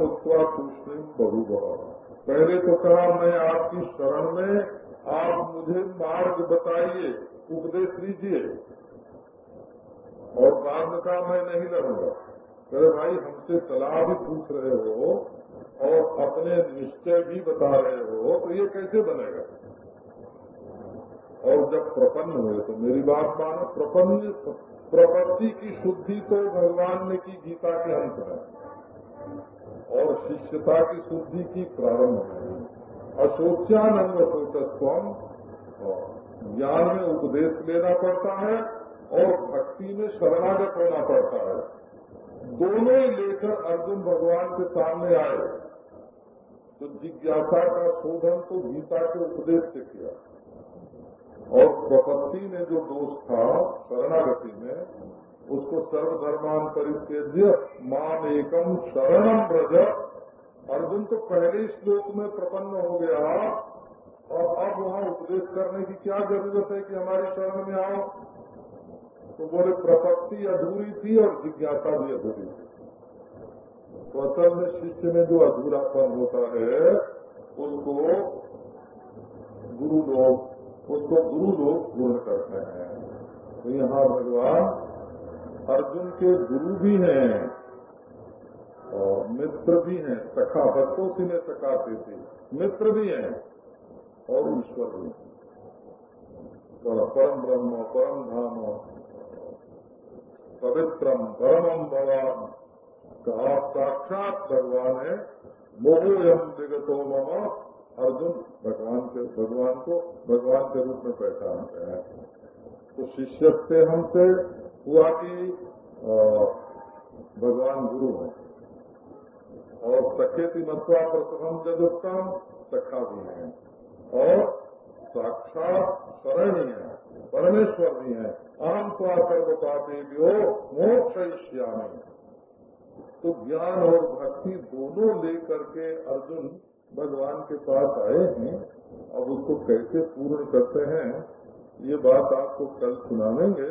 तूष्णिम बहु पहले तो कहा, मैं आपकी शरण में, आप मुझे मार्ग बताइए, उपदेश दीजिए। और बाद में कहा, मैं नहीं लड़ूँगा। कहे, भाई, हमसे सलाह भी पूछ रहे हो और अपने निश्चय भी बता रहे हो तो ये कैसे बनेगा? और जब प्रपन्न हुए तो मेरी बात मानो, प्रपन्न, प्रपत्ति की शुद्धि तो भगवान ने की गीता के अंत में। और शिष्यता की शुद्धि की प्रारंभ में अशोच्यानंद सोचस्वम ज्ञान में उपदेश लेना पड़ता है और भक्ति में शरणागत होना पड़ता है। दोनों ही लेकर अर्जुन भगवान के सामने आए। तो जिज्ञासा का शोधन तो गीता के उपदेश से किया। और प्रपत्ति में जो दोष था, शरणागति में उसको सर्वधर्मान परित्यज्य मान एकम शरणम ब्रज अर्जुन तो पहले श्लोक में प्रपन्न हो गया। और अब वहाँ उपदेश करने की क्या ज़रूरत है कि हमारे शरण में आओ? तो बोले, प्रपत्ति अधूरी थी और जिज्ञासा भी अधूरी थी। तो असल में शिष्य में जो अधूरापन होता है, उसको गुरु लोग उसको गुरु लोग पूर्ण करते हैं। तो यहाँ भगवान अर्जुन के गुरु भी हैं और मित्र भी हैं। सखा भक्तों से ने सखाते थे मित्र भी हैं और ईश्वर भी परम ब्रह्म, परम धाम, पवित्रम परमम भगवान कहा, साक्षात भगवान है। मोहोयम विगतो मम। अर्जुन भगवान के, भगवान को, भगवान के रूप में पहचानते हैं। तो शिष्य से हमसे हुआ कि भगवान गुरु है। और सखेति मत्वा प्रथम जगुत्तम सखा भी है। और साक्षात शरणी है, परमेश्वर भी है। आम अहम स्वाकर्मपापी भी हो मोक्ष तो ज्ञान और भक्ति दोनों लेकर के अर्जुन भगवान के पास आए हैं। अब उसको कैसे पूर्ण करते हैं, ये बात आपको कल सुनावेंगे।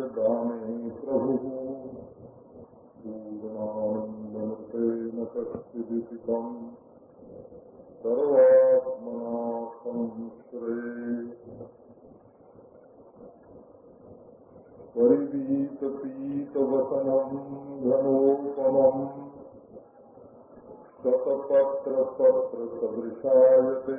यदामे प्रभुः पूर्णानन्दमतेन तत्विदितम् सर्वात्मना संश्रे परिवीतपीतवसनम् धनोपमम् शतपत्रपत्रसदृशायते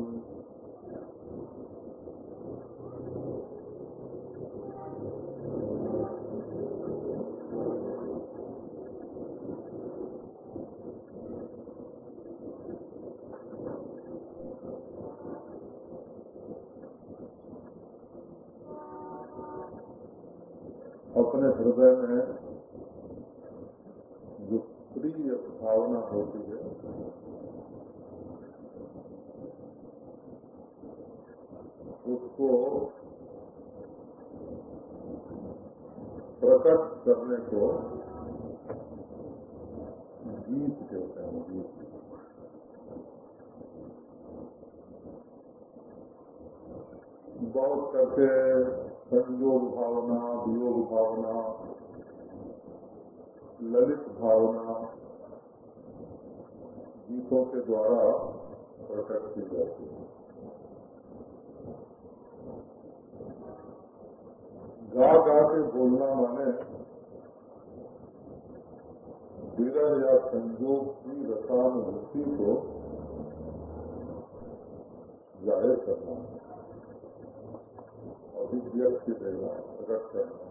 अपने हृदय में जो प्रिय भावना होती है, उसको प्रकट करने को गीत कहते हैं, गीत। बहुत करके संयोग भावना वियोग भावना ललित भावना गीतों के द्वारा प्रकट की जाती है। गा गा के बोलना माने विरह या संयोग की रसानुभूति को ज़ाहिर करना। अभिव्यक्ति देना प्रकट करना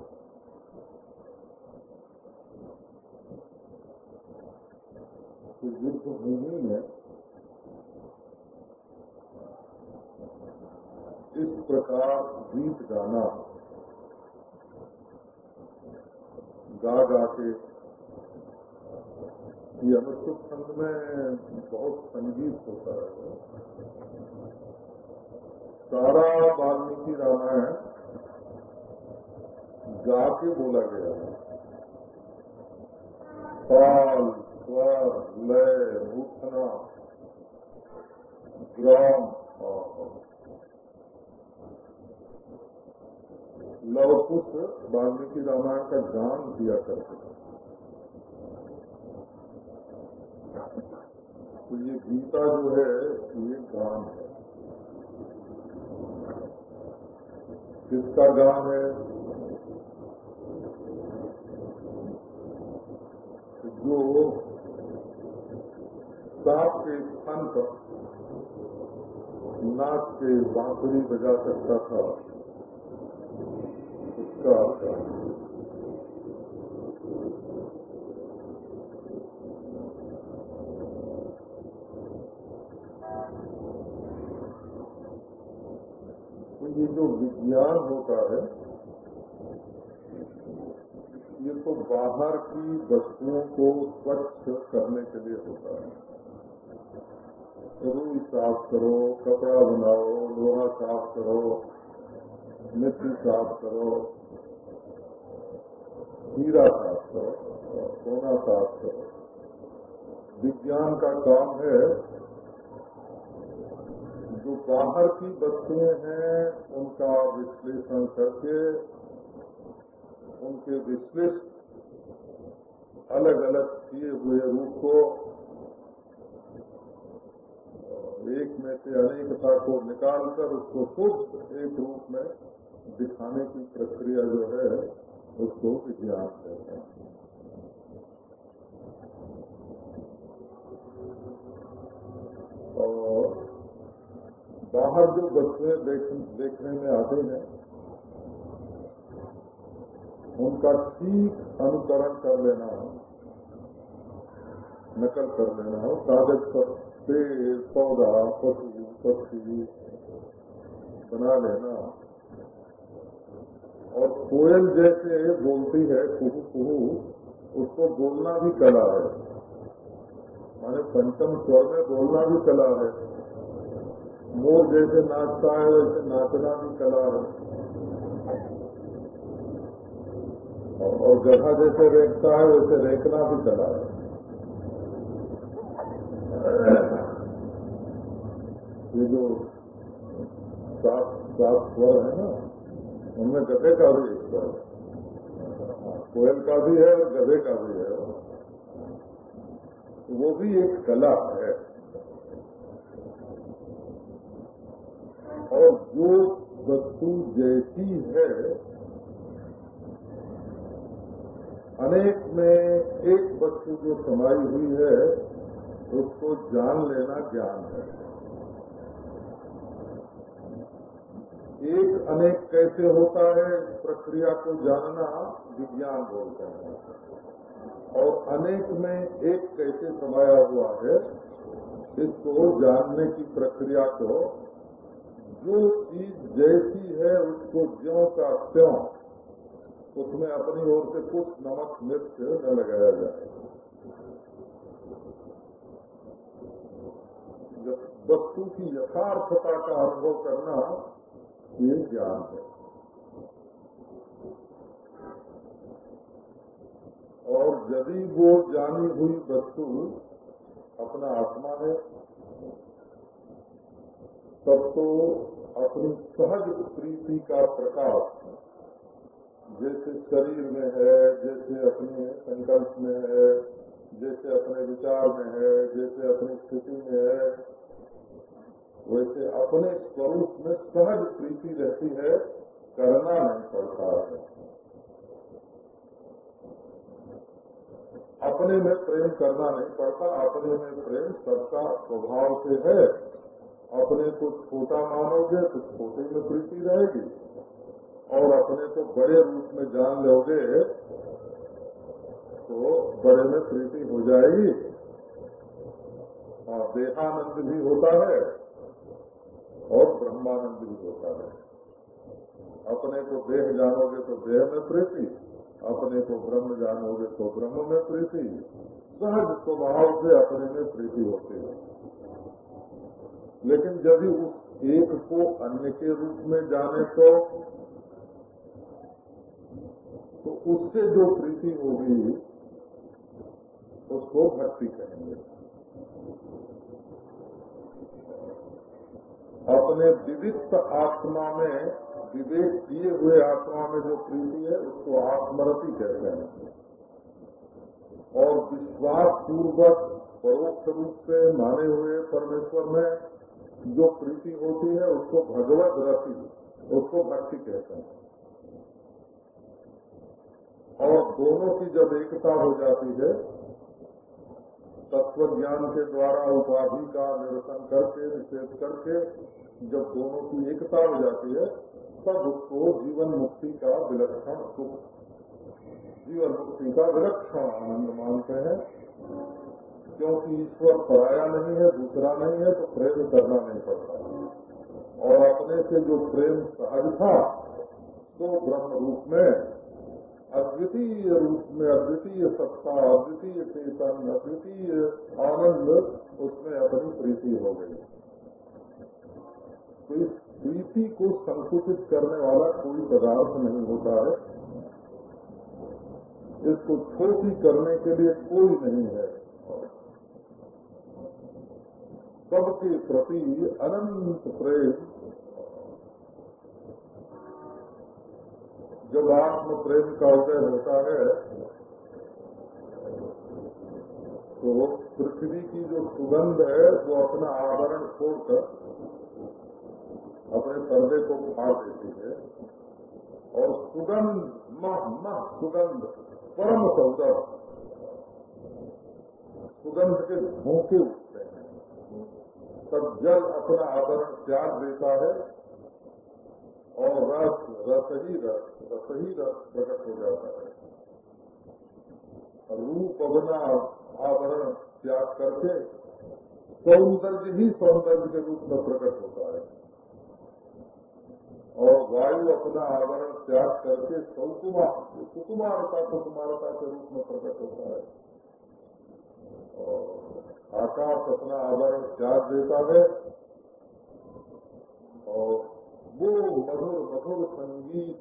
तो युद्ध भूमि में इस प्रकार गीत गाना, गा गा के, ये खंड में बहुत संगीत होता है। सारा वाल्मीकि रामायण गा के बोला गया है। ताल स्वर, लय मूर्खना ग्राम लवकुश वाल्मीकि रामायण का गान दिया करते तो ये गीता जो है, ये गान है। किसका गान है? जो सांप के स्थान पर नाच के बांसुरी बजा सकता था। उसका तो ये जो विज्ञान होता है ये तो बाहर की वस्तुओं को स्वच्छ करने के लिए होता है। रुई साफ़ करो, कपड़ा बनाओ, लोहा साफ़ करो, मिट्टी साफ़ करो, हीरा साफ़ करो, सोना साफ़ करो। विज्ञान का काम है, जो बाहर की वस्तुएँ हैं, उनका विश्लेषण करके, उनके विश्लिष्ट अलग अलग किए हुए रूप को एक में से अनेकता को निकालकर उसको शुद्ध एक रूप में दिखाने की प्रक्रिया जो है उसको विज्ञान कहते हैं। और बाहर जो वस्तुएँ देख, देखने में आते हैं उनका ठीक अनुकरण कर लेना नकल कर लेना हो। कागज़ पर पेड़, पौधा, पशु, पक्षी बना लेना। और कोयल जैसे बोलती है, कुहू कुहू, उसको बोलना भी कला है। माने पंचम स्वर में बोलना भी कला है। मोर जैसे नाचता है, वैसे नाचना भी कला है। और गधा जैसे रेखता है, वैसे रेखना भी कला है। जो सात सात स्वर है ना, उनमें गधे का भी एक स्वर है। कोयल का भी है और गधे का भी है। वो भी एक कला है। और जो वस्तु जैसी है, अनेक में एक वस्तु जो समाई हुई है, उसको जान लेना ज्ञान है। एक अनेक कैसे होता है, प्रक्रिया को जानना विज्ञान बोलते हैं। और अनेक में एक कैसे समाया हुआ है, इसको जानने की प्रक्रिया को, जो चीज़ जैसी है, उसको ज्यो का त्यों, उसमें अपनी ओर से कुछ नमक मिर्च न लगाया जाए। वस्तु की यथार्थता का अनुभव करना ये ज्ञान है और यदि वो जानी हुई वस्तु अपना आत्मा है, तब तो अपनी सहज प्रीति का प्रकाश, जैसे शरीर में है, जैसे अपने संकल्प में है, जैसे अपने विचार में है, जैसे अपनी स्थिति में है वैसे अपने स्वरूप में सहज प्रीति रहती है, करना नहीं पड़ता। है अपने में प्रेम करना नहीं पड़ता, अपने में प्रेम सबका स्वभाव से है। अपने को छोटा मानोगे तो छोटे में प्रीति रहेगी, और अपने को बड़े रूप में जान लोगे तो बड़े में प्रीति हो जाएगी। और देहानंद भी होता है। और ब्रह्मानंद भी होता है। अपने को देह जानोगे तो देह में प्रीति, अपने को ब्रह्म जानोगे तो ब्रह्म में प्रीति। सहज स्वभाव से अपने में प्रीति होती है। लेकिन यदि उस एक को अन्य के रूप में जाने तो तो उससे जो प्रीति होगी, उसको भक्ति कहेंगे। अपने विविध आत्मा में, विवेक किए हुए आत्मा में जो प्रीति है, उसको आत्मरति कहते हैं। और विश्वास पूर्वक परोक्ष रूप से माने हुए परमेश्वर में जो प्रीति होती है, उसको भगवत रति, उसको भक्ति कहते हैं। और दोनों की जब एकता हो जाती है तत्व ज्ञान के द्वारा उपाधि का निरसन करके, निषेध करके जब दोनों की एकता हो जाती है, तब उसको जीवन मुक्ति का विलक्षण सुख, जीवन मुक्ति का विलक्षण आनंद मानते हैं। क्योंकि ईश्वर पराया नहीं है, दूसरा नहीं है तो प्रेम करना नहीं पड़ता। और अपने से जो प्रेम सहज था तो ब्रह्म रूप में अद्वितीय रूप में अद्वितीय सत्ता, अद्वितीय चेतन, अद्वितीय आनंद, उसमें अपनी प्रीति हो गई। तो इस प्रीति को संकुचित करने वाला कोई पदार्थ नहीं होता है। इसको छोटी करने के लिए कोई नहीं है। सबके प्रति अनंत प्रेम जब आत्म प्रेम का उदय होता है तो पृथ्वी की जो सुगंध है, वो अपना आवरण छोड़कर अपने पर्दे को फाड़ देती है। और सुगंध, मह मह सुगंध, परम सौदर सुगंध के धोखे उठते हैं। तब जल अपना आवरण त्याग देता है। और रस रस ही रस रस ही रस प्रकट हो जाता है। रूप अपना आवरण त्याग करके सौंदर्य ही सौंदर्य के रूप में प्रकट होता है। और वायु अपना आवरण त्याग करके सौकुमार सुकुमारता सुकुमारता के रूप में प्रकट होता है। और आकाश अपना आवरण त्याग देता है। और वो मधुर मधुर संगीत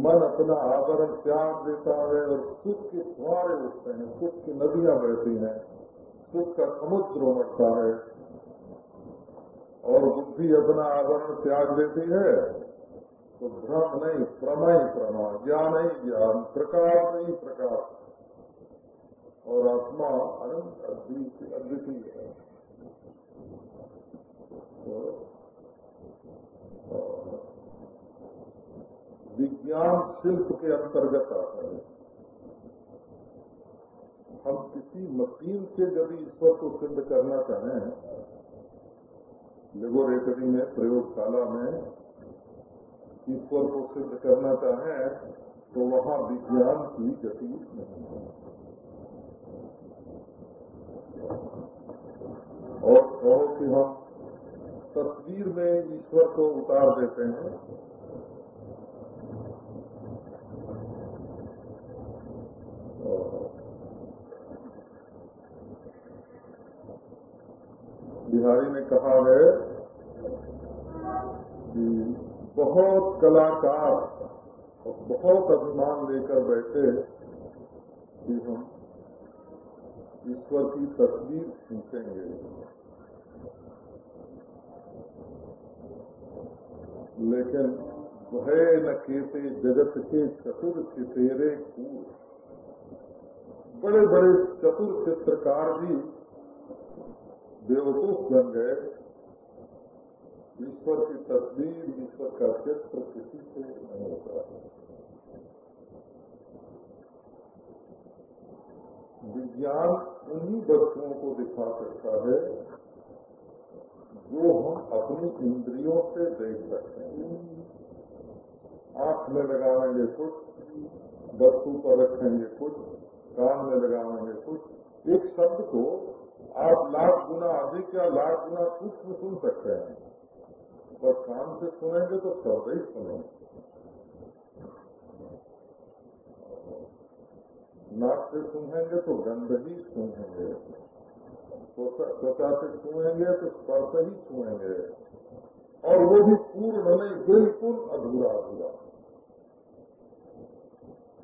मन अपना आवरण त्याग देता है और सुख के फुहारे उठते हैं, सुख की नदियाँ बहती हैं, सुख का समुद्र उमड़ता है और बुद्धि अपना आवरण त्याग देती है तो भ्रम नहीं, प्रमय प्रमा ज्ञान ही ज्ञान प्रकाश नहीं प्रकाश और आत्मा अनंत अद्वितीय है तो विज्ञान शिल्प के अंतर्गत आता है। हम किसी मशीन से यदि ईश्वर को सिद्ध करना चाहें, लेबोरेटरी में, प्रयोगशाला में ईश्वर को सिद्ध करना चाहें तो वहाँ विज्ञान की गति नहीं है। और कहो कि हम तस्वीर में ईश्वर को उतार देते हैं। बिहारी ने कहा है कि बहुत कलाकार और बहुत अभिमान लेकर बैठे कि हम ईश्वर की तस्वीर खींचेंगे। लेकिन भय न केते जगत के चतुर चितेरे कूर बड़े बड़े चतुर चित्रकार भी बेवकूफ़ बन गए। ईश्वर की तस्वीर, ईश्वर का चित्र किसी से नहीं होता। विज्ञान उन्हीं वस्तुओं को दिखा सकता है जो हम अपनी इंद्रियों से देख सकते हैं। आँख में लगाएँगे कुछ, वस्तु पर रखेंगे कुछ कान में लगाएँगे कुछ एक शब्द को आप लाख गुना अधिक या लाख गुना कुछ सूक्ष्म सुन सकते हैं। पर कान से सुनेंगे तो शब्द ही सुनेंगे। नाक से सुनेंगे तो गंध ही सुनेंगे। त्वचा से छुएँगे तो स्पर्श ही छुएँगे। और वो भी पूर्ण नहीं, बिल्कुल अधूरा अधूरा।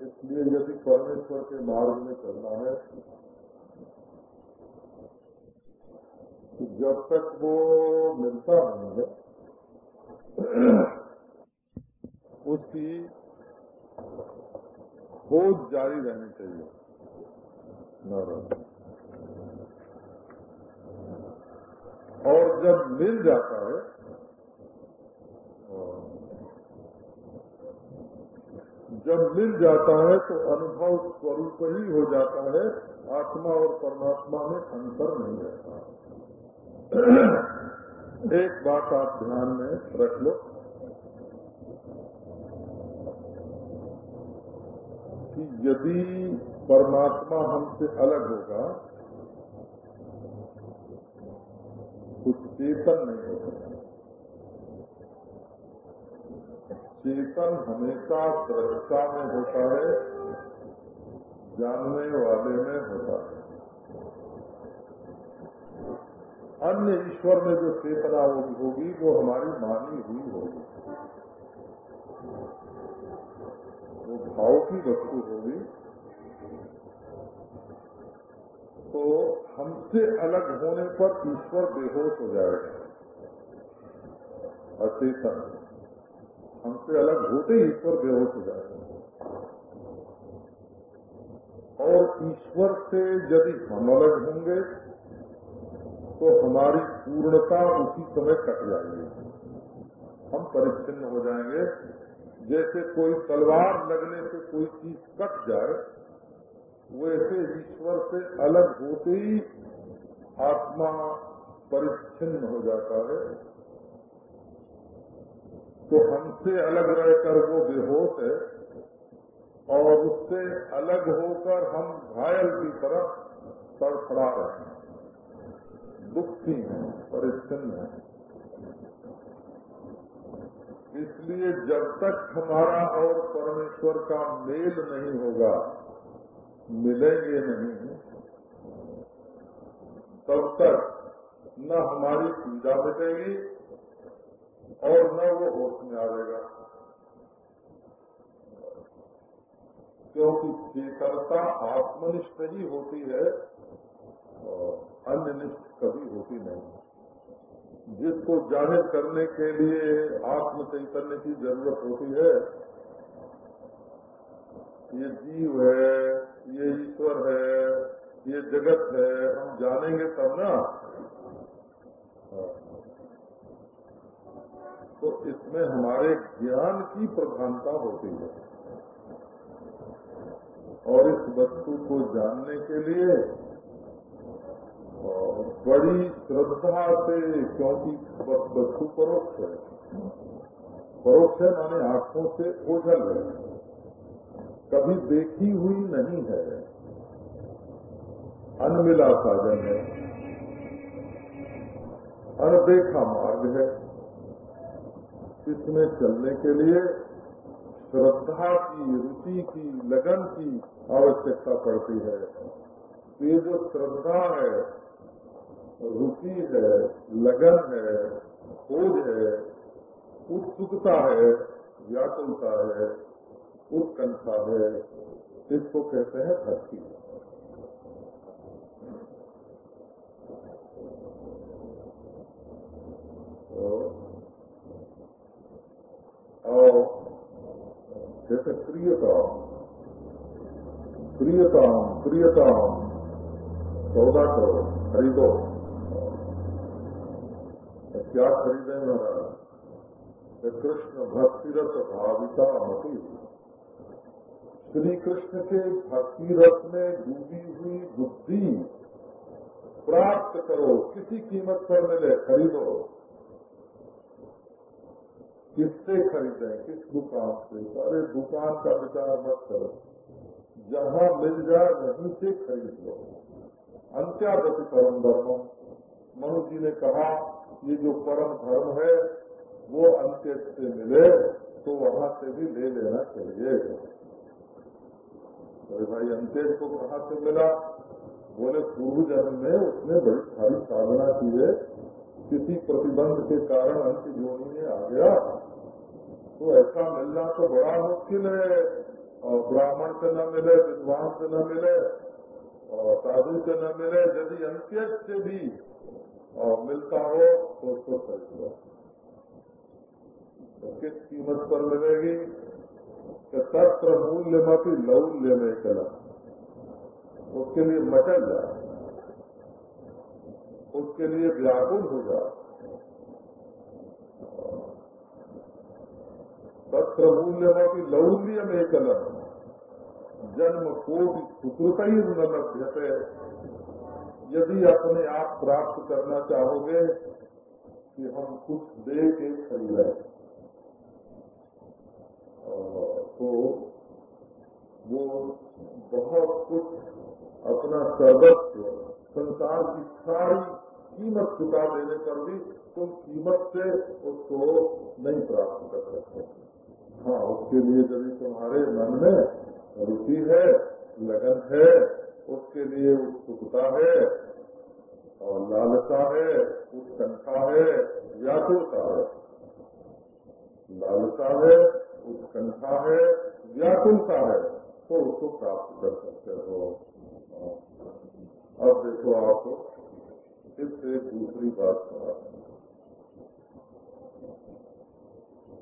इसलिए यदि परमेश्वर के मार्ग में चलना है तो जब तक वो मिलता नहीं है, उसकी खोज जारी रहनी चाहिए। और जब मिल जाता है। जब मिल जाता है तो अनुभव स्वरूप ही हो जाता है, आत्मा और परमात्मा में अंतर नहीं रहता। एक बात आप ध्यान में रख लो। कि यदि परमात्मा हमसे अलग होगा, कुछ चेतन नहीं होता चेतन हमेशा दृष्टा में होता है, जानने वाले में होता है। अन्य ईश्वर में जो चेतना होगी वो हमारी मानी हुई होगी। वो भाव की वस्तु होगी। तो हमसे अलग होने पर ईश्वर बेहोश हो जाएगा। अचेतन। हमसे अलग होते ही ईश्वर बेहोश हो जाएगा और ईश्वर से यदि हम अलग होंगे तो हमारी पूर्णता उसी समय कट जाएगी। हम परिच्छिन्न हो जाएँगे। जैसे कोई तलवार लगने से कोई चीज़ कट जाए, वैसे ईश्वर से अलग होते ही आत्मा परिच्छिन्न हो जाता है। तो हमसे अलग रहकर वो बेहोश है और उससे अलग होकर हम घायल की तरफ़ तड़फड़ा रहे हैं। दुखी हैं परिच्छिन्न हैं। इसलिए जब तक हमारा और परमेश्वर का मेल नहीं होगा, मिलेंगे नहीं, तब तक न हमारी पीड़ा मिटेगी और न वो होश में आएगा क्योंकि चेतनता आत्मनिष्ठ ही होती है और अन्यनिष्ठ कभी होती नहीं। जिसको ज़ाहिर करने के लिए आत्म चैतन्य की ज़रूरत होती है, ये जीव है, ये ईश्वर है, ये जगत है, हम जानेंगे तब ना। हाँ। तो इसमें हमारे ज्ञान की प्रधानता होती है। और इस वस्तु को जानने के लिए बड़ी श्रद्धा से, क्योंकि वस्तु परोक्ष है। परोक्ष है माने आँखों से ओझल है। कभी देखी हुई नहीं है। अनमिला साधन है। अनदेखा मार्ग है। इसमें चलने के लिए श्रद्धा की, रुचि की, लगन की आवश्यकता पड़ती है। ये जो श्रद्धा है, रुचि है, लगन है खोज है, उत्सुकता है, व्याकुलता है, उत्कंठा है, इसको कहते हैं भक्ति। और जैसे प्रियता प्रियता प्रियता सौदा करो, खरीदो। क्या खरीदे महाराज कृष्ण भक्तिरथ भाविता मती श्री कृष्ण के भक्ति रथ में डूबी हुई बुद्धि प्राप्त करो, किसी कीमत पर मिले, खरीदो। किससे खरीदे, किस दुकान से? अरे दुकान का विचार मत करो। जहाँ मिल जाए, वहीं से खरीद लो। अंत्यागति परम धर्म मनु जी ने कहा, ये जो परम धर्म है, वो अंत्य से मिले तो वहाँ से भी ले लेना चाहिए। अरे भाई अंत्य को कहा से मिला? बोले, पूर्व जन्म में उसने बड़ी सारी साधना की है। किसी प्रतिबंध के कारण अंत जोनी में आ गया। तो ऐसा मिलना तो बड़ा मुश्किल है, और ब्राह्मण से न मिले, विद्वान से न मिले, और साधु से न मिले, यदि अंत्य से भी, और मिलता हो तो उसको खरीद तो किस कीमत पर मिलेगी? तत्र मूल्य मत लौल्य में कला उसके लिए मचल जा उसके लिए व्याकुल हो जा। तत्र मूल्य मत लौल्य में कलम जन्म कोटि ही न लभ्यते यदि अपने आप प्राप्त करना चाहोगे, कि हम कुछ दे के खरीदें तो वो बहुत कुछ अपना सर्वस्व संसार की सारी कीमत चुका देने पर भी तुम कीमत से उसको नहीं प्राप्त कर सकते। हाँ उसके लिए यदि तुम्हारे मन में रुचि है, लगन है, उसके लिए उत्सुकता है, और लालसा है, उत्कंठा है, व्याकुलता है। लालसा है, उत्कंठा है, व्याकुलता है तो उसको प्राप्त कर सकते हो। अब देखो आप इससे दूसरी बात कहा।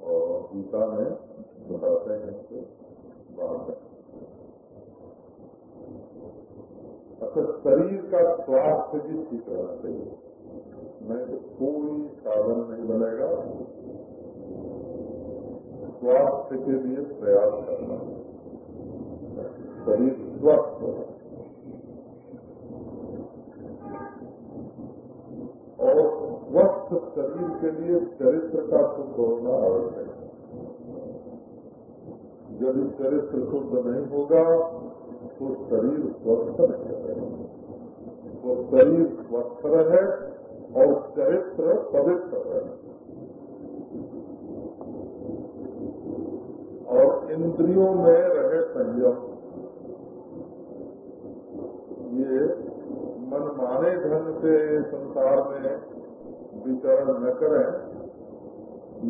और गीता में बताते हैं कि बात अच्छा शरीर का स्वास्थ्य भी ठीक रहना चाहिए। नहीं तो कोई साधन नहीं बनेगा। स्वास्थ्य के लिए प्रयास करना। शरीर स्वस्थ हो और स्वस्थ शरीर के लिए चरित्र का शुद्ध होना आवश्यक है। यदि चरित्र शुद्ध नहीं होगा तो शरीर स्वस्थ नहीं रहेगा तो शरीर स्वस्थ रहे और चरित्र पवित्र रहे। और इंद्रियों में रहे संयम। ये मनमाने ढंग से संसार में विचरण न करें,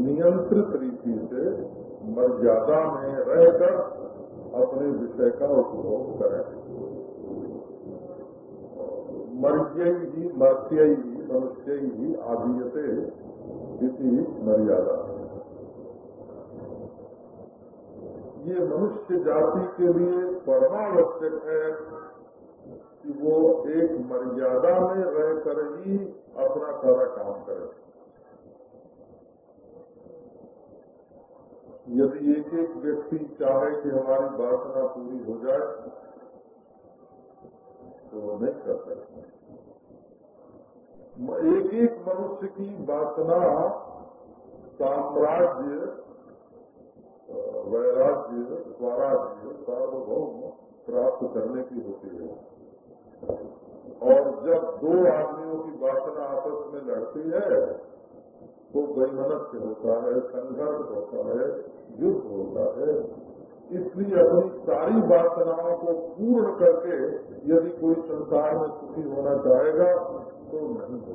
नियंत्रित रीति से मर्यादा में रहकर अपने विषय का उपभोग करें। मर्य ही, मर्त्य ही, मनुष्य ही आदीयते इसी मर्यादा। ये मनुष्य जाति के लिए परमावश्यक है कि वो एक मर्यादा में रह कर ही अपना सारा काम करे। यदि एक एक व्यक्ति चाहे कि हमारी वासना पूरी हो जाए तो वो नहीं कर सकते। एक एक मनुष्य की वासना साम्राज्य वैराग्य स्वराज्य, सार्वभौम प्राप्त करने की होती है। और जब दो आदमियों की वासना आपस में लड़ती है तो वैमनस्य होता है, संघर्ष होता है, युद्ध होता है। इसलिए अपनी सारी वासनाओं को पूर्ण करके यदि कोई संसार में सुखी होना चाहेगा तो नहीं हो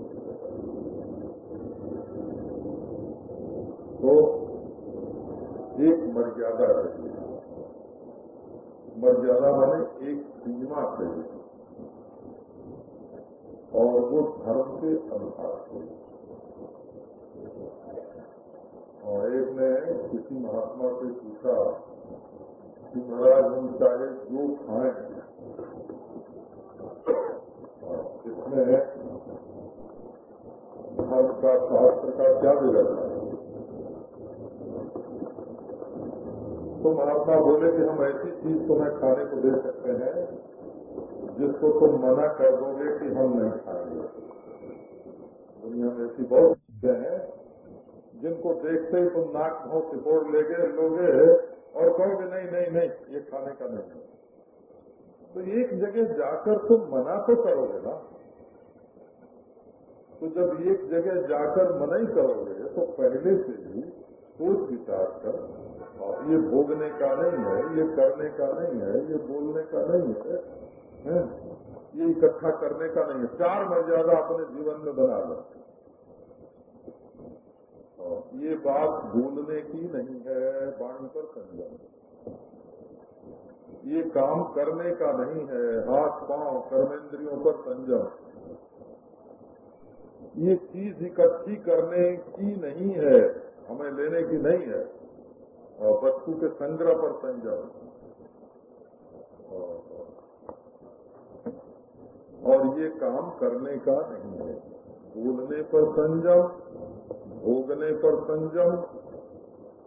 तो एक मर्यादा चाहिए मर्यादा माने एक सीमा चाहिए। और वो धर्म के अनुसार चाहिए और एक ने किसी महात्मा से पूछा, कि महाराज, हम चाहे जो खाएँ। इसमें धर्म का शास्त्र का क्या बिगड़ना है तो महात्मा बोले कि हम ऐसी चीज़ तुम्हें खाने को दे सकते हैं जिसको तुम मना कर दोगे कि हम नहीं खाएँगे दुनिया में ऐसी बहुत चीज़ें हैं जिनको देखते ही तुम नाक भाव सिपोड़ गए लोगे और कहोगे नहीं नहीं नहीं ये खाने का नहीं है। तो एक जगह जाकर तुम मना तो करोगे ना। तो जब एक जगह जाकर मना ही करोगे तो पहले से ही सोच विचार कर ये भोगने का नहीं है ये करने का नहीं है ये बोलने का नहीं है, ये इकट्ठा करने का नहीं है। चार मर्यादा अपने जीवन में बना लो। ये बात भूलने की नहीं है वाणी पर संयम। ये काम करने का नहीं है, हाथ, पाँव, कर्मेंद्रियों पर संजम ये चीज़ इकट्ठी करने की नहीं है, हमें लेने की नहीं है। और वस्तु के संग्रह पर संयम। और ये काम करने का नहीं है। बोलने पर संयम, भोगने पर संयम,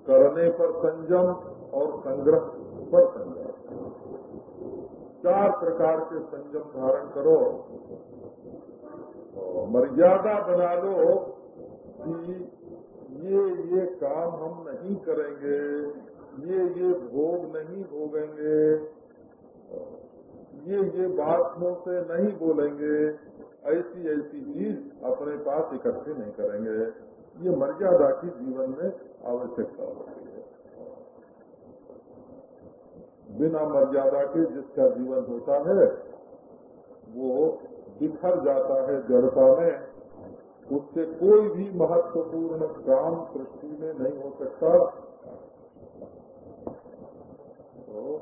करने पर संयम और संग्रह पर संयम। चार प्रकार के संयम धारण करो। मर्यादा बना लो कि ये ये काम हम नहीं करेंगे, ये ये भोग नहीं भोगेंगे। ये ये बात से नहीं बोलेंगे, ऐसी ऐसी चीज़ अपने पास इकट्ठी नहीं करेंगे। ये मर्यादा की जीवन में आवश्यकता होती है। बिना मर्यादा के जिसका जीवन होता है, वो बिखर जाता है जड़ता में। उससे कोई भी महत्वपूर्ण काम सृष्टि में नहीं हो सकता। तो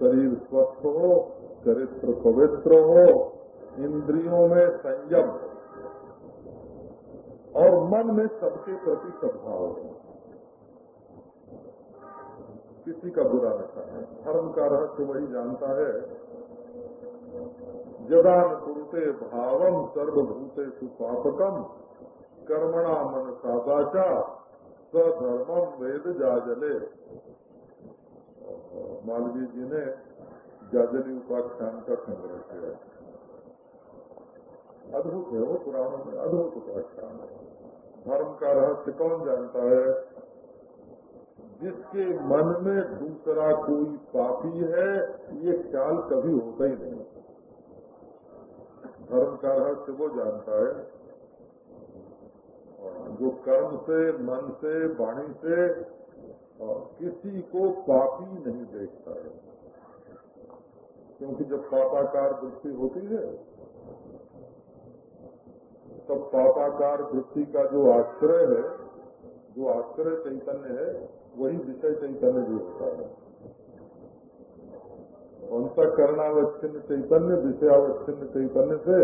शरीर स्वस्थ हो चरित्र पवित्र हो इंद्रियों में संयम। और मन में सबके प्रति सद्भाव हो। किसी का बुरा नहीं है। धर्म का रहस्य वही जानता है। जदान कुरुते भावम सर्वभूते सुपापकम, कर्मणा मन सादाचा सधर्मम वेद जाजले। मालवीय जी ने जाजली उपाख्यान का संग्रह किया। अद्भुत है वो पुराणों में अद्भुत उपाख्यान है। धर्म का रहस्य कौन जानता है? जिसके मन में दूसरा कोई पापी है, ये ख्याल कभी होता ही नहीं। धर्म का रहस्य वो जानता है, जो कर्म से, मन से, वाणी से किसी को पापी नहीं देखता है। क्योंकि जब पापाकार वृत्ति होती है, तब पापाकार वृत्ति का जो आश्रय है, जो आश्रय चैतन्य है, वही विषय चैतन्य भी होता है। अंतकरणावच्छिन्न चैतन्य विषयावच्छिन्न चैतन्य से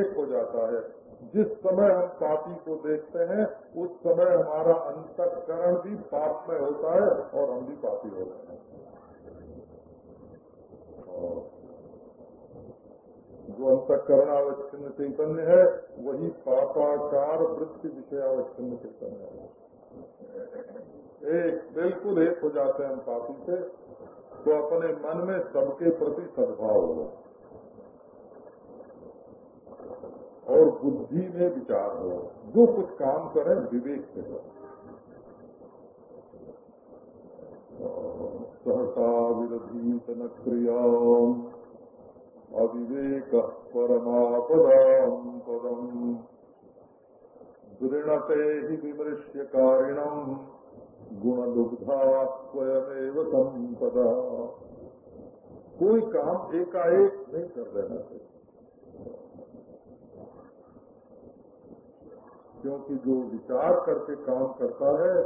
एक हो जाता है। जिस समय हम पापी को देखते हैं, उस समय हमारा अंतकरण भी पाप में होता है और हम भी पापी हो होते हैं। जो अंतकरण अंतकरणावच्छिन्न चैतन्य है, वही पापाकार वृत्ति विषयावच्छिन्न चैतन्य है। एक बिल्कुल एक हो जाते हैं हम पापी से तो अपने मन में सबके प्रति सद्भाव हो। और बुद्धि में विचार हो, जो कुछ काम करें, विवेक से हो। सहसा विरधीत न क्रिया अविवेक परमापदाम पदम दृढ़ते ही विमृश्य कारिणम गुण दुग्धा स्वयं संपदा। कोई काम एकाएक नहीं कर देना चाहिए। क्योंकि जो विचार करके काम करता है,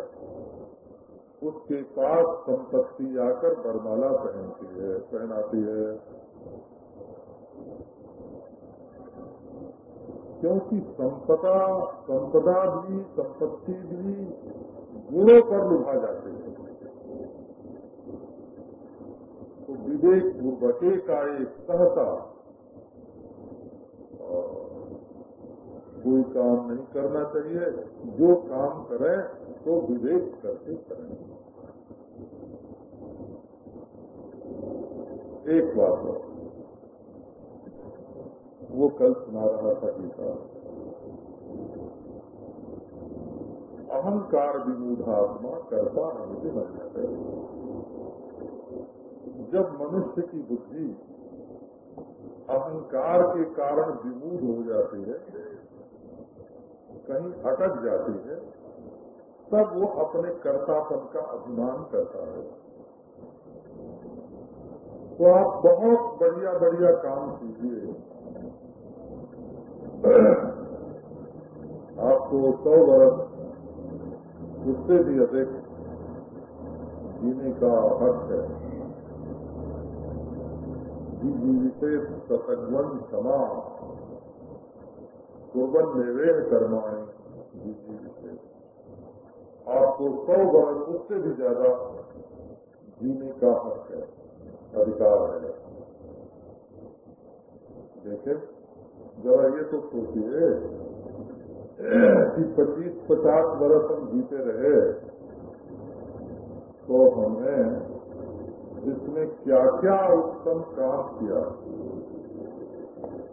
उसके पास संपत्ति आकर बरमाला पहनती है, पहनाती है। क्योंकि संपदा संपदा भी, संपत्ति भी गुणों पर लुभा जाते हैं। तो विवेक पूर्वके का एक सहता कोई काम नहीं करना चाहिए। जो काम करें तो विवेक करके करें। एक बात हो वो कल सुना रहा था गीता अहंकार विमूढ़ात्मा करता बन जाते जब मनुष्य की बुद्धि अहंकार के कारण विमूढ़ हो जाती है कहीं अटक जाती है, तब वो अपने कर्तापन का अभिमान करता है। तो आप बहुत बढ़िया बढ़िया काम कीजिए। आपको सौ वर्ष उससे भी अधिक जीने का हक है। विशेष सतगवन समान कुर्बन निवेह कर्माणी आपको सौ वर्ष उससे भी ज़्यादा जीने का हक है, अधिकार है। देखे, जरा ये तो सोचिए कि पच्चीस पचास वर्ष हम जीते रहे तो हमने इसमें क्या क्या उत्तम काम किया?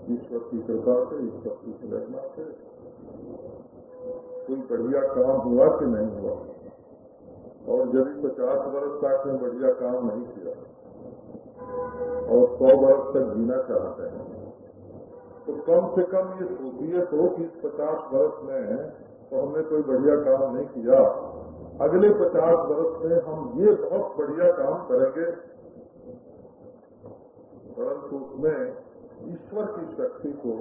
ईश्वर की कृपा से, ईश्वर की प्रेरणा से। कोई बढ़िया काम हुआ कि नहीं हुआ? और यदि पचास वर्ष तक में बढ़िया काम नहीं किया, और सौ वर्ष तक जीना चाहते हैं तो कम से कम ये सोचिए तो कि इस पचास वर्ष में तो हमने कोई बढ़िया काम नहीं किया। अगले पचास वर्ष में हम ये बहुत बढ़िया काम करेंगे। परंतु उसमें ईश्वर की शक्ति को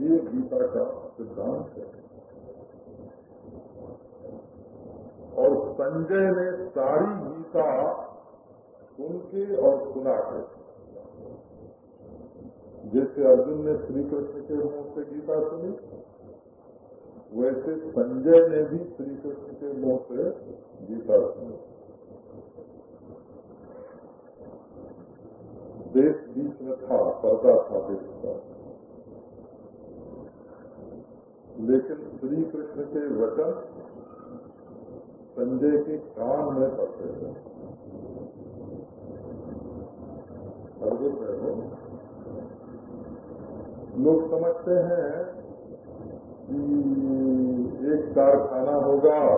ये गीता का सिद्धांत है। और संजय ने सारी गीता सुन के और सुना के जैसे अर्जुन ने श्री कृष्ण के मुँह से गीता सुनी, वैसे संजय ने भी श्री कृष्ण के मुँह से गीता सुनी। देश बीच में था पर्दा था देश का। लेकिन श्री कृष्ण के वचन संजय के कान में पड़ते थे। वो। लोग समझते हैं कि एक कारखाना होगा,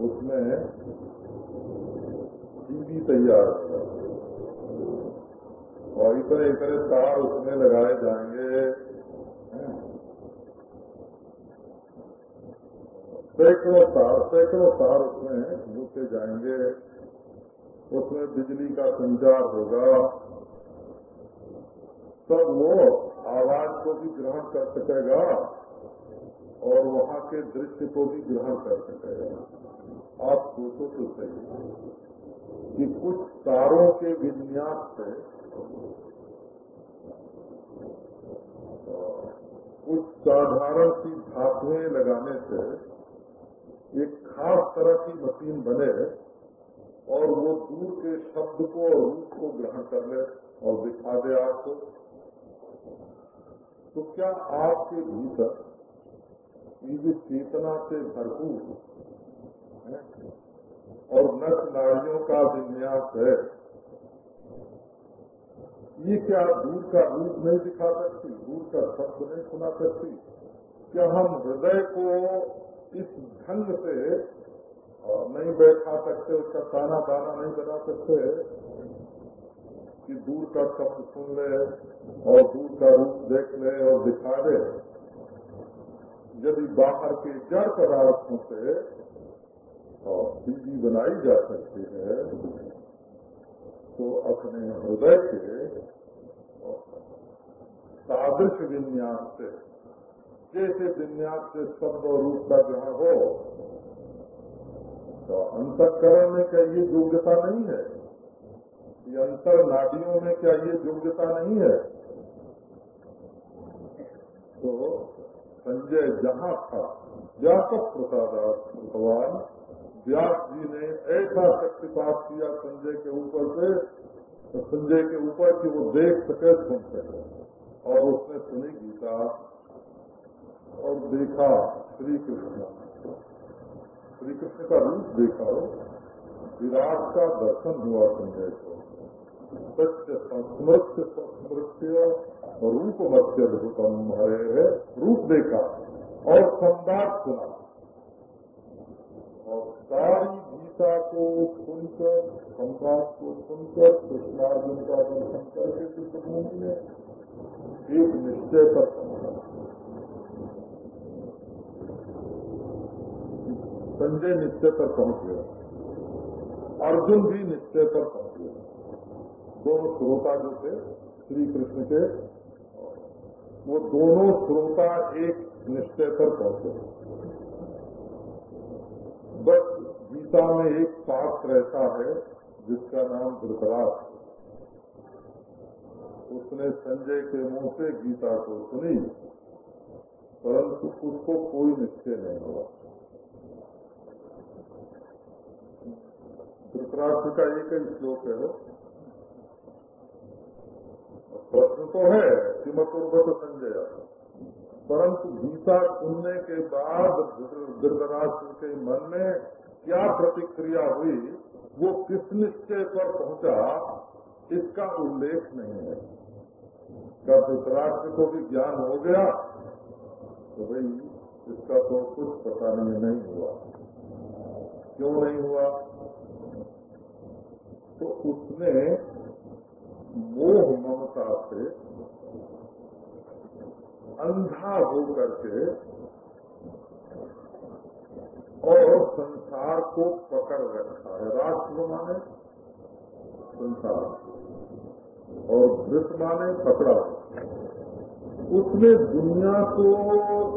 उसमें टीवी तैयार होगा। और इतने इतने तार उसमें लगाए जाएँगे। सैकड़ों तार सैकड़ों तार उसमें घूते जाएँगे। उसमें बिजली का संचार होगा। तब वो आवाज़ को भी ग्रहण कर सकेगा और वहाँ के दृश्य को भी ग्रहण कर सकेगा। आप सोचो तो सही कि कुछ तारों के विन्यास से कुछ साधारण सी धातुएँ लगाने से एक खास तरह की मशीन बने और वो दूर के शब्द को और रूप को ग्रहण कर ले और दिखा दे आपको। तो क्या आपके भीतर ये चेतना से भरपूर और नस नारियों का विन्यास है। ये क्या दूर का रूप नहीं दिखा सकती? दूर का शब्द नहीं सुना सकती। क्या हम हृदय को इस ढंग से नहीं बैठा सकते, उसका ताना बाना नहीं बना सकते, कि दूर का शब्द सुन ले, और दूर का रूप देख ले, और दिखा दे? यदि बाहर के जड़ पदार्थों से, और चीजी बनाई जा सकती है तो अपने हृदय के सादृश विन्यास से, जैसे विन्यास से शब्द और रूप का ग्रहण हो तो अंतकरण में क्या ये योग्यता नहीं है? ये अंतर नाडियों में क्या ये योग्यता नहीं है? तो संजय जहाँ था, व्यापक प्रसाद भगवान व्यास जी ने ऐसा शक्तिपात किया संजय के ऊपर से तो संजय के ऊपर कि वो देख सके सुन सके। और उसने सुनी गीता और देखा श्री कृष्ण श्री कृष्ण का रूप देखा। हो विराट का दर्शन हुआ संजय को। सत्य संस्मृत्य संस्मृत्य रूप मत्यद्भुतम है। रूप देखा और संवाद सुना। और गीता को सुनकर संवाद को सुनकर कृष्णार्जुन का दर्शन करके चित्रभूमि ने एक निश्चय पर पहुँचा संजय निश्चय पर पहुँच गया। अर्जुन भी निश्चय पर पहुँच गया। दोनों श्रोता जो थे श्री कृष्ण के वो दोनों श्रोता एक निश्चय पर पहुँचे। बस गीता में एक पात्र ऐसा है, जिसका नाम धृतराज। उसने संजय के मुँह से गीता को सुनी, परंतु उसको कोई निश्चय नहीं हुआ। धृतराष्ट्र का एक ही श्लोक है। प्रश्न तो है कि मत संजय। परंतु गीता सुनने के बाद धृतराष्ट्र के मन में क्या प्रतिक्रिया हुई, वो किस निश्चय पर पहुँचा, इसका उल्लेख नहीं है। क्या धृतराष्ट्र को भी ज्ञान हो गया? तो भाई, इसका तो कुछ पता नहीं नहीं हुआ। क्यों नहीं हुआ? तो उसने मोह ममता से अंधा होकर करके और संसार को पकड़ रखा है। राष्ट्र माने संसार। और वृत माने पकड़ा। उसने दुनिया को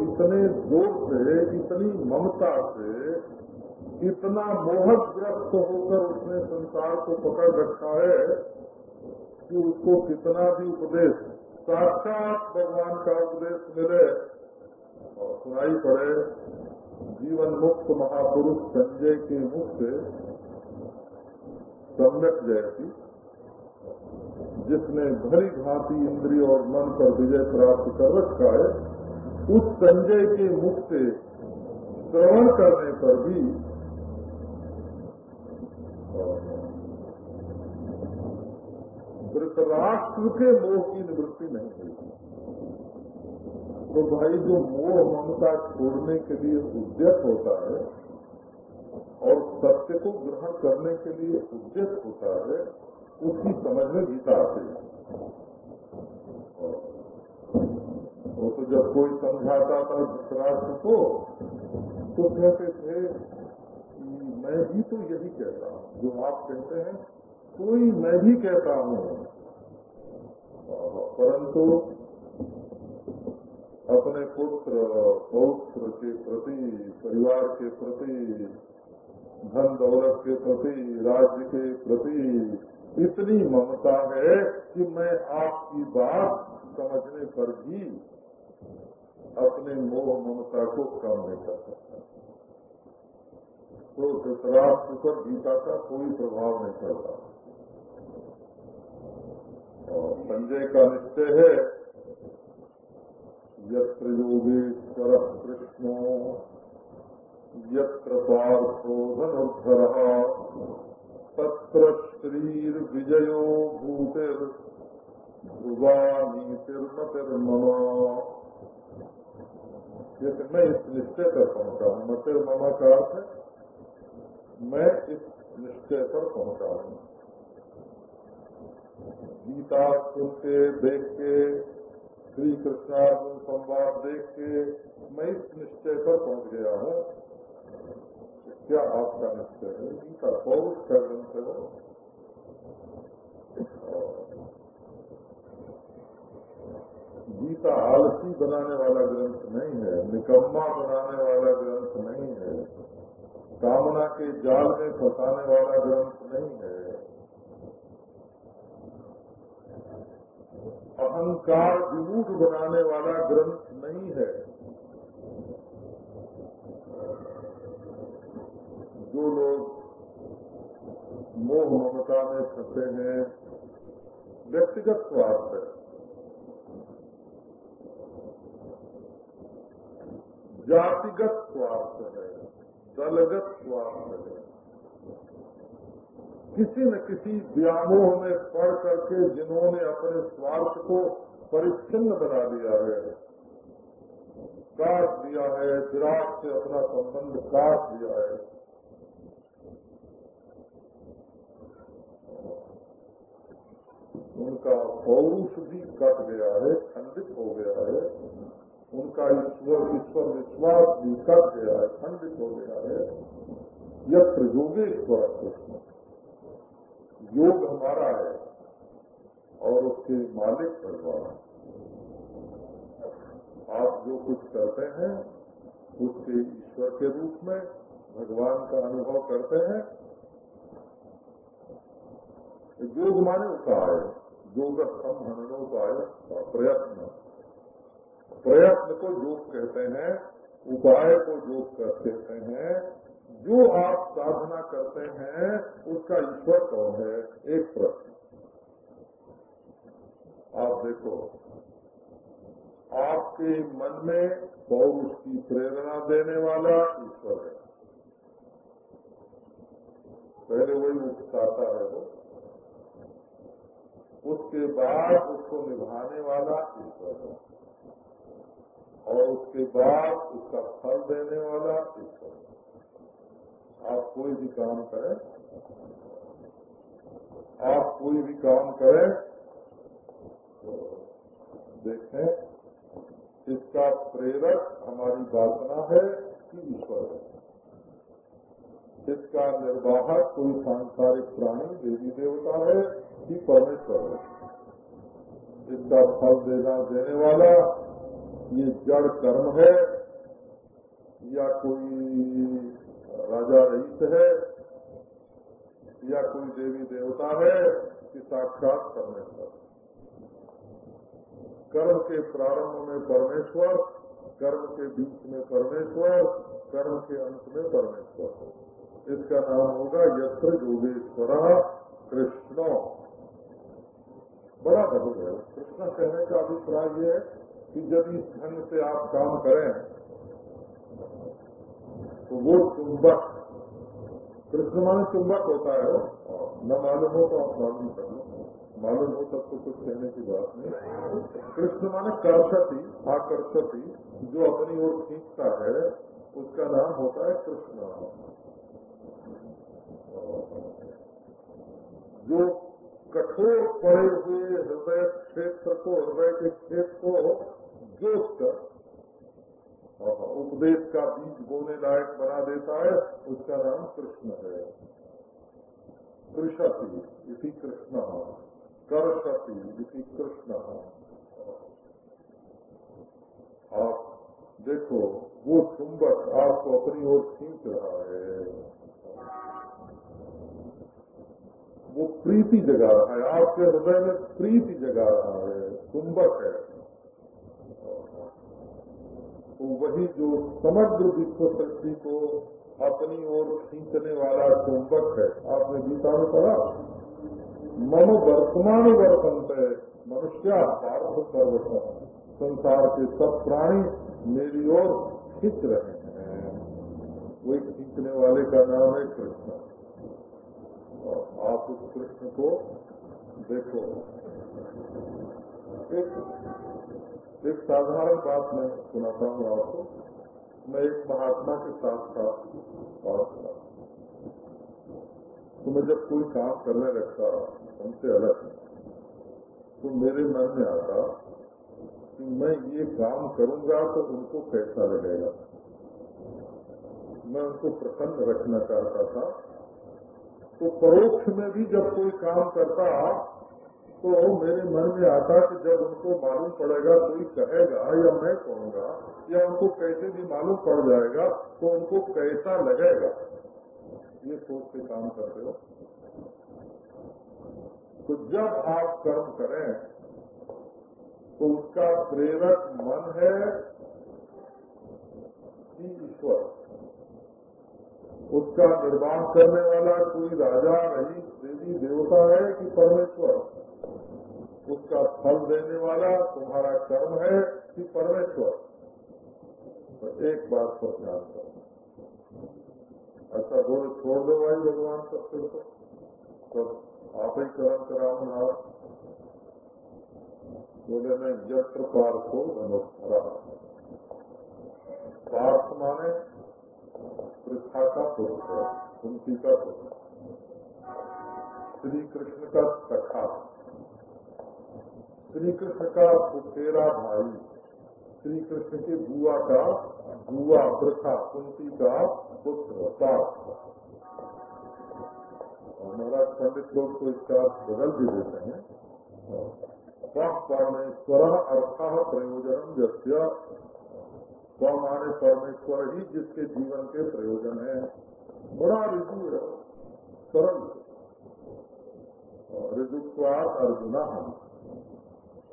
इतने ज़ोर से, इतनी ममता से, इतना मोहग्रस्त होकर उसने संसार को पकड़ रखा है कि उसको कितना भी उपदेश, साक्षात भगवान का उपदेश मिले और सुनाई पड़े। जीवन मुक्त महापुरुष संजय के मुख से सम्यक जयती, जिसने भरी भांति इंद्रिय और मन पर विजय प्राप्त कर रखा है, उस संजय के मुख से श्रवण करने पर भी धृतराष्ट्र के मोह की निवृत्ति नहीं हुई। तो भाई, जो मोह ममता छोड़ने के लिए उद्यत होता है और सत्य को ग्रहण करने के लिए उद्यत होता है, उसकी समझ में गीता आती है। वो तो जब कोई समझाता था धृतराष्ट्र को तो कहते थे मैं भी तो यही कहता हूँ। जो आप कहते हैं, कोई मैं भी कहता हूँ। परंतु अपने पुत्र, पौत्र के प्रति, परिवार के प्रति, धन दौलत के प्रति, राज्य के प्रति इतनी ममता है कि मैं आपकी बात समझने पर भी अपने मोह ममता को कम नहीं कर सकता। तो धृतराष्ट्र पर गीता का कोई प्रभाव नहीं पड़ता। और संजय का निश्चय है योगेश्वर कृष्ण। यत्र पार्थो धनुर्धर नीतिर्मतिर्मम मैं इस निश्चय पर पहुँचा हूँ। मतिर ममा का अर्थ है, मैं इस निश्चय पर पहुँचा हूँ। गीता सुन के देख के श्री कृष्णार्जुन संवाद देख के मैं इस निश्चय पर पहुँच गया हूँ। क्या आपका निश्चय है? गीता पौरुष का ग्रंथ है। गीता आलसी बनाने वाला ग्रंथ नहीं है, निकम्मा बनाने वाला ग्रंथ नहीं है, कामना के जाल में फंसाने वाला ग्रंथ नहीं है। अहंकार विमूढ़ बनाने वाला ग्रंथ नहीं है। जो लोग मोह ममता में फंसे हैं, व्यक्तिगत स्वार्थ है। जातिगत स्वार्थ है, दलगत स्वार्थ है। किसी न किसी व्यामोह में पढ़ करके जिन्होंने अपने स्वार्थ को परिच्छिन्न बना दिया है, काट दिया है, विराट से अपना संबंध काट दिया है। उनका पौरुष भी कट गया है, खंडित हो गया है। उनका ईश्वर ईश्वर विश्वास भी कट गया है, खंडित हो गया है। यत्र योगेश्वर कृष्ण योग हमारा है और उसके मालिक भगवान आप जो कुछ करते हैं, उसके ईश्वर के रूप में भगवान का अनुभव करते हैं योग माने उपाय योग संहनोपाय प्रयत्न। प्रयत्न को योग कहते हैं, उपाय को योग कहते हैं जो आप साधना करते हैं, उसका ईश्वर कौन है? एक प्रश्न। आप देखो, आपके मन में पौरुष की प्रेरणा देने वाला ईश्वर है। पहले वही उकसाता है वो उसके बाद उसको निभाने वाला ईश्वर है। और उसके बाद उसका फल देने वाला ईश्वर है। आप कोई भी काम करें, आप कोई भी काम करें तो देखें, इसका प्रेरक हमारी वासना है कि ईश्वर है। इसका निर्वाहक कोई सांसारिक प्राणी, देवी देवता है कि परमेश्वर है। इसका फल देना देने वाला ये जड़ कर्म है, या कोई राजा रईस है, या कोई देवी देवता है, कि साक्षात परमेश्वर। कर्म के प्रारंभ में परमेश्वर, कर्म के बीच में परमेश्वर, कर्म के अंत में परमेश्वर। इसका नाम होगा यत्र योगेश्वर कृष्ण। बड़ा बहुत है। कृष्ण कहने का अभिप्राय यह है कि जब इस ढंग से आप काम करें तो वो चुंबक कृष्ण माने चुंबक होता है न मालूम हो तो आप मालूम कर लो। मालूम हो तब तो कुछ कहने की बात नहीं। कृष्ण माने कर्षति, आकर्षति, जो अपनी ओर खींचता है, उसका नाम होता है कृष्ण। जो कठोर पड़े हुए हृदय क्षेत्र को, हृदय के क्षेत्र को जोत कर उपदेश का बीज बोने लायक बना देता है, उसका नाम कृष्ण है। कृषति इसी कृष्ण। करषति इसी कृष्ण। आप देखो, वो चुंबक आपको अपनी ओर खींच रहा है। वो प्रीति जगा रहा है, आपके हृदय में प्रीति जगा रहा है। चुंबक है। वही जो समग्र विश्व शक्ति को अपनी ओर खींचने वाला चुंबक है। आपने गीता में पढ़ा? मम वर्तमान वर्तनते मनुष्य पार्थ सर्वतः संसार के सब प्राणी मेरी ओर खींच रहे हैं। वही खींचने वाले का नाम है कृष्ण। और आप उस कृष्ण को देखो। एक एक साधारण बात मैं सुनाता हूँ आपको। मैं एक महात्मा के साथ था और तो मैं जब कोई काम करने लगता, उनसे अलग। तो मेरे मन में आता कि मैं ये काम करूँगा तो उनको कैसा लगेगा? मैं उनको प्रसन्न रखना चाहता था। तो परोक्ष में भी जब कोई काम करता तो मेरे मन में आता कि जब उनको मालूम पड़ेगा कोई कहेगा या मैं कहूँगा, या उनको कैसे भी मालूम पड़ जाएगा तो उनको कैसा लगेगा? ये सोच के काम करते हो। तो जब आप कर्म करें तो उसका प्रेरक मन है कि ईश्वर। उसका निर्माण करने वाला कोई राजा रही देवी देवता है कि परमेश्वर? उसका फल देने वाला तुम्हारा कर्म है कि परमेश्वर। तो एक बात पर ध्यान करो। अच्छा बोले छोड़ दो भाई भगवान सबसे तो, तो आप ही कर्म कराओ बोले मैं यत्र पार्थ को धनुष्ठरा पार्थ माने पृथा का पुत्र कुंती का पुत्र। श्री कृष्ण का सखा श्री कृष्ण का पुतेरा भाई श्री कृष्ण के बुआ का, बुआ प्रथा कुंती का पुत्र साथ और पंडित लोग तो इसका बदल भी देते हैं। परमेश्वर अर्थ प्रयोजन जस्य स्व माने परमेश्वर ही जिसके जीवन के प्रयोजन है। बड़ा ऋतु है, सरल। ऋतुत्वार अर्जुना हम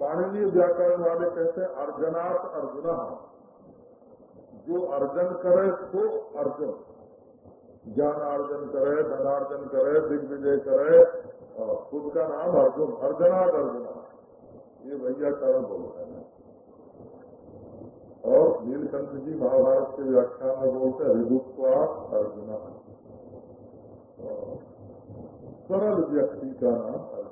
पाणनीय व्याकरण वाले कहते हैं अर्जनाथ अर्जुन। जो अर्जन करे तो अर्जुन। ज्ञान अर्जन करे धनार्जन करे दिग्विजय करे, और खुद का नाम अर्जुन अर्जनाथ अर्जुना। ये भैया कारण बोल रहे हैं। और नीलकंठ जी महाभारत के व्याख्यान में बोलते हैं ऋदुत्वा अर्जुना। सरल व्यक्ति का नाम